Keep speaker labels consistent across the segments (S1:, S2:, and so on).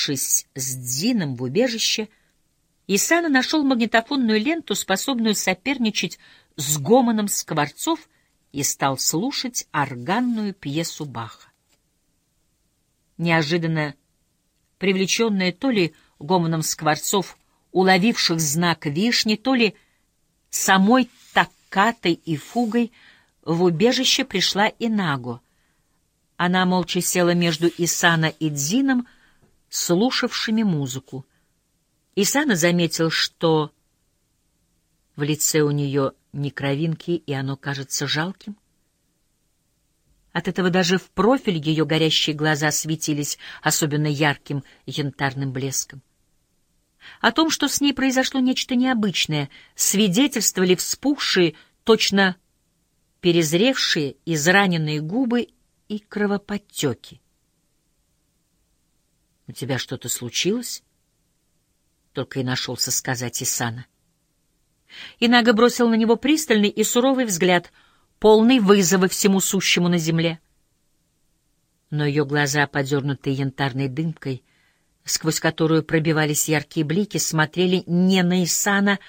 S1: Вернувшись с Дзином в убежище, Исана нашел магнитофонную ленту, способную соперничать с гомоном скворцов, и стал слушать органную пьесу Баха. Неожиданно, привлеченная то ли гомоном скворцов, уловивших знак вишни, то ли самой таккатой и фугой, в убежище пришла Инаго. Она молча села между Исана и Дзином, слушавшими музыку. Исана заметил, что в лице у нее не кровинки, и оно кажется жалким. От этого даже в профиль ее горящие глаза светились особенно ярким янтарным блеском. О том, что с ней произошло нечто необычное, свидетельствовали вспухшие, точно перезревшие, израненные губы и кровоподтеки. «У тебя что-то случилось?» Только и нашелся сказать Исана. Инага бросил на него пристальный и суровый взгляд, полный вызова всему сущему на земле. Но ее глаза, подернутые янтарной дымкой, сквозь которую пробивались яркие блики, смотрели не на Исана,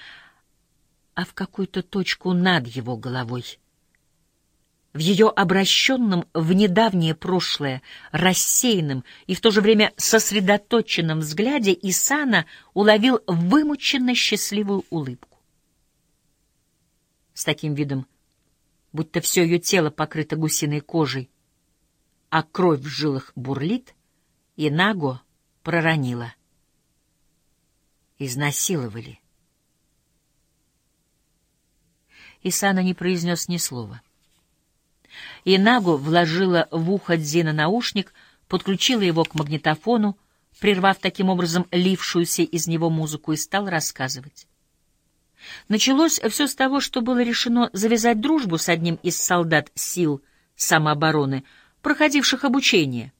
S1: а в какую-то точку над его головой. В ее обращенном в недавнее прошлое, рассеянном и в то же время сосредоточенном взгляде Исана уловил вымученно счастливую улыбку. С таким видом, будто все ее тело покрыто гусиной кожей, а кровь в жилах бурлит, и Наго проронила. Изнасиловали. Исана не произнес ни слова. И Нагу вложила в ухо Дзина наушник, подключила его к магнитофону, прервав таким образом лившуюся из него музыку, и стал рассказывать. Началось все с того, что было решено завязать дружбу с одним из солдат сил самообороны, проходивших обучение,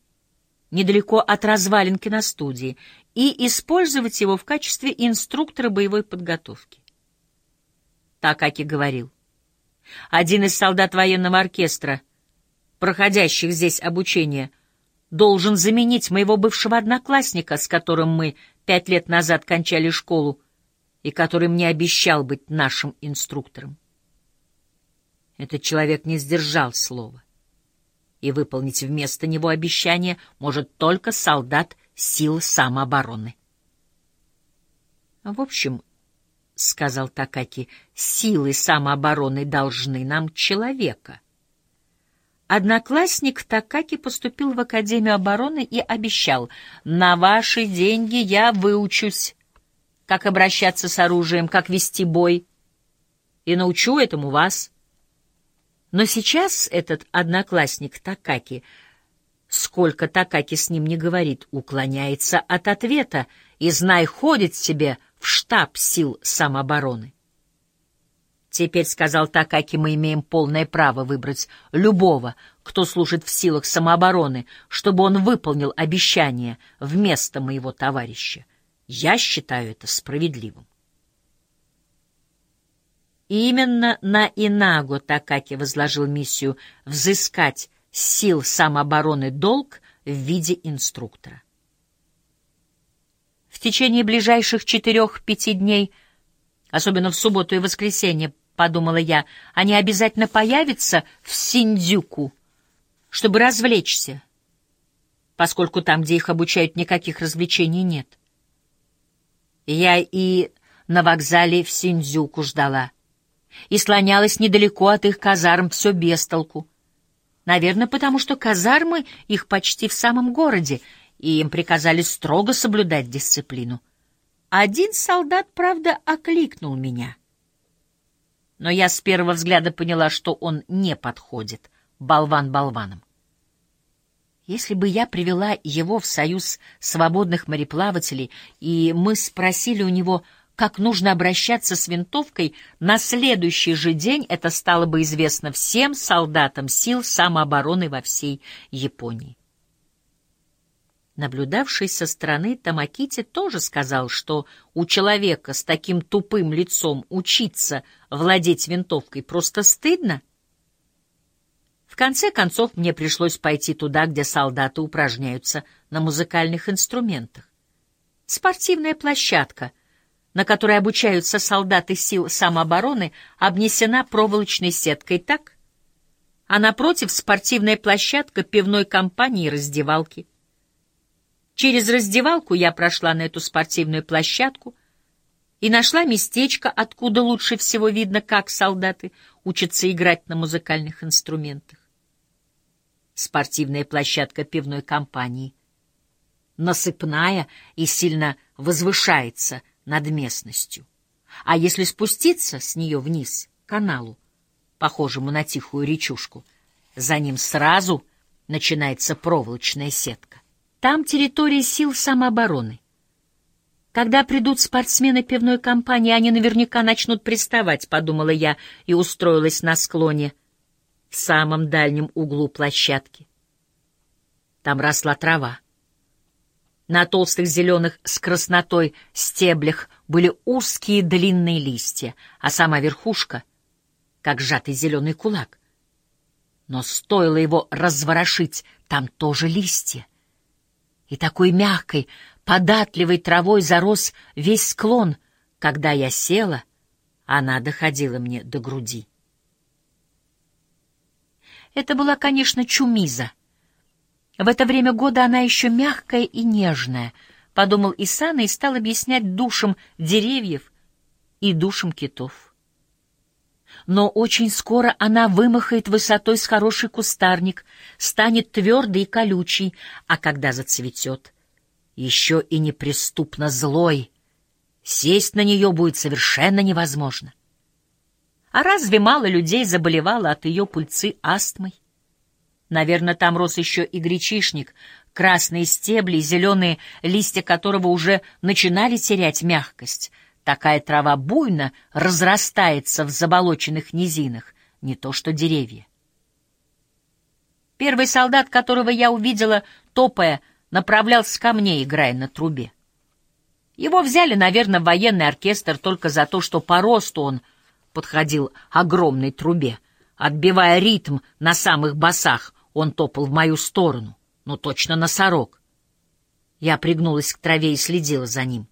S1: недалеко от развалин киностудии, и использовать его в качестве инструктора боевой подготовки. Такаки говорил — один из солдат военного оркестра, проходящих здесь обучение, должен заменить моего бывшего одноклассника, с которым мы пять лет назад кончали школу, и который мне обещал быть нашим инструктором. Этот человек не сдержал слова, и выполнить вместо него обещание может только солдат сил самообороны. В общем, — сказал Такаки, — силы самообороны должны нам человека. Одноклассник Такаки поступил в Академию обороны и обещал, на ваши деньги я выучусь, как обращаться с оружием, как вести бой, и научу этому вас. Но сейчас этот одноклассник Такаки, сколько Такаки с ним не говорит, уклоняется от ответа и, знай, ходит себе в штаб сил самообороны. Теперь, — сказал Такаки, — мы имеем полное право выбрать любого, кто служит в силах самообороны, чтобы он выполнил обещание вместо моего товарища. Я считаю это справедливым. Именно на Инаго Такаки возложил миссию взыскать сил самообороны долг в виде инструктора. Течение ближайших четырех-пяти дней, особенно в субботу и воскресенье, подумала я, они обязательно появятся в Синдзюку, чтобы развлечься, поскольку там, где их обучают, никаких развлечений нет. Я и на вокзале в Синдзюку ждала, и слонялась недалеко от их казарм все без толку. Наверное, потому что казармы их почти в самом городе — и им приказали строго соблюдать дисциплину. Один солдат, правда, окликнул меня. Но я с первого взгляда поняла, что он не подходит, болван болваном. Если бы я привела его в союз свободных мореплавателей, и мы спросили у него, как нужно обращаться с винтовкой, на следующий же день это стало бы известно всем солдатам сил самообороны во всей Японии. Наблюдавший со стороны Тамакити тоже сказал, что у человека с таким тупым лицом учиться владеть винтовкой просто стыдно. В конце концов, мне пришлось пойти туда, где солдаты упражняются на музыкальных инструментах. Спортивная площадка, на которой обучаются солдаты сил самообороны, обнесена проволочной сеткой так, а напротив спортивная площадка пивной компании и раздевалки. Через раздевалку я прошла на эту спортивную площадку и нашла местечко, откуда лучше всего видно, как солдаты учатся играть на музыкальных инструментах. Спортивная площадка пивной компании. Насыпная и сильно возвышается над местностью. А если спуститься с нее вниз, к каналу, похожему на тихую речушку, за ним сразу начинается проволочная сетка. Там территория сил самообороны. Когда придут спортсмены пивной компании, они наверняка начнут приставать, подумала я и устроилась на склоне в самом дальнем углу площадки. Там росла трава. На толстых зеленых с краснотой стеблях были узкие длинные листья, а сама верхушка — как сжатый зеленый кулак. Но стоило его разворошить, там тоже листья и такой мягкой, податливой травой зарос весь склон. Когда я села, она доходила мне до груди. Это была, конечно, чумиза. В это время года она еще мягкая и нежная, — подумал Исана и стал объяснять душам деревьев и душам китов но очень скоро она вымахает высотой с хороший кустарник, станет твердой и колючей, а когда зацветет, еще и неприступно злой. Сесть на нее будет совершенно невозможно. А разве мало людей заболевало от ее пыльцы астмой? Наверное, там рос еще и гречишник, красные стебли, зеленые листья которого уже начинали терять мягкость — Такая трава буйно разрастается в заболоченных низинах, не то что деревья. Первый солдат, которого я увидела, топая, направлялся ко мне, играя на трубе. Его взяли, наверное, в военный оркестр только за то, что по росту он подходил огромной трубе. Отбивая ритм на самых басах, он топал в мою сторону, ну точно носорог. Я пригнулась к траве и следила за ним.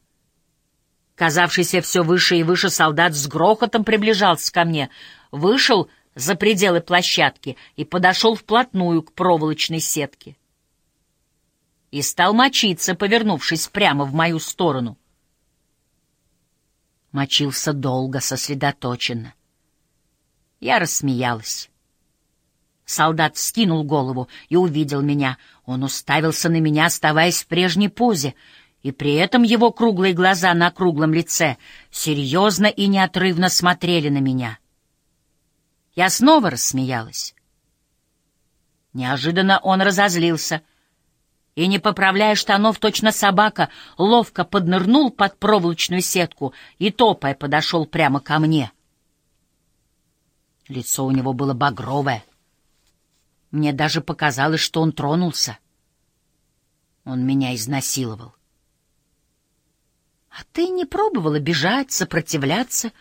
S1: Казавшийся все выше и выше солдат с грохотом приближался ко мне, вышел за пределы площадки и подошел вплотную к проволочной сетке. И стал мочиться, повернувшись прямо в мою сторону. Мочился долго, сосредоточенно. Я рассмеялась. Солдат вскинул голову и увидел меня. Он уставился на меня, оставаясь в прежней позе — и при этом его круглые глаза на круглом лице серьезно и неотрывно смотрели на меня. Я снова рассмеялась. Неожиданно он разозлился и, не поправляя штанов, точно собака, ловко поднырнул под проволочную сетку и, топая, подошел прямо ко мне. Лицо у него было багровое. Мне даже показалось, что он тронулся. Он меня изнасиловал. А ты не пробовала бежать, сопротивляться?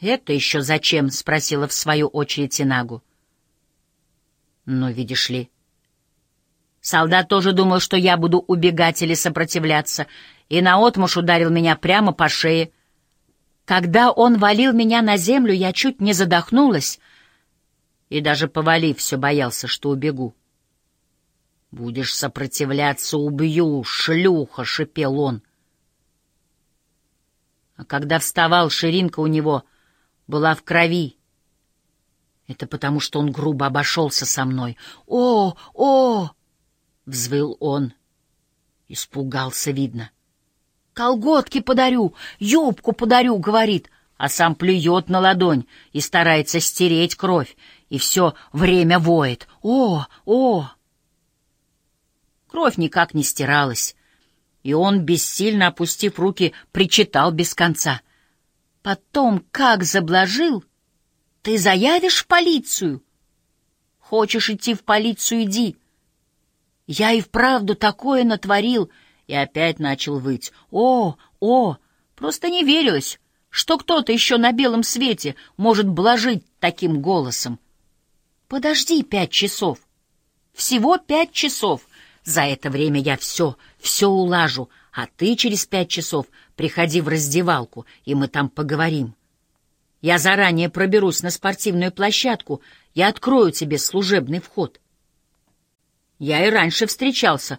S1: Это еще зачем? спросила в свою очередь Инагу. Ну, видишь ли, солдат тоже думал, что я буду убегать или сопротивляться, и наотмашь ударил меня прямо по шее. Когда он валил меня на землю, я чуть не задохнулась, и даже повалив, все боялся, что убегу. «Будешь сопротивляться, убью, шлюха!» — шипел он. А когда вставал, ширинка у него была в крови. Это потому, что он грубо обошелся со мной. «О! О!» — взвыл он. Испугался, видно. «Колготки подарю, юбку подарю», — говорит, а сам плюет на ладонь и старается стереть кровь, и все время воет. «О! О!» Кровь никак не стиралась и он, бессильно опустив руки, причитал без конца. Потом, как заблажил, ты заявишь в полицию? Хочешь идти в полицию, иди. Я и вправду такое натворил, и опять начал выть. О, о, просто не верилось, что кто-то еще на белом свете может блажить таким голосом. Подожди пять часов. Всего пять часов. За это время я все, все улажу, а ты через пять часов приходи в раздевалку, и мы там поговорим. Я заранее проберусь на спортивную площадку и открою тебе служебный вход. Я и раньше встречался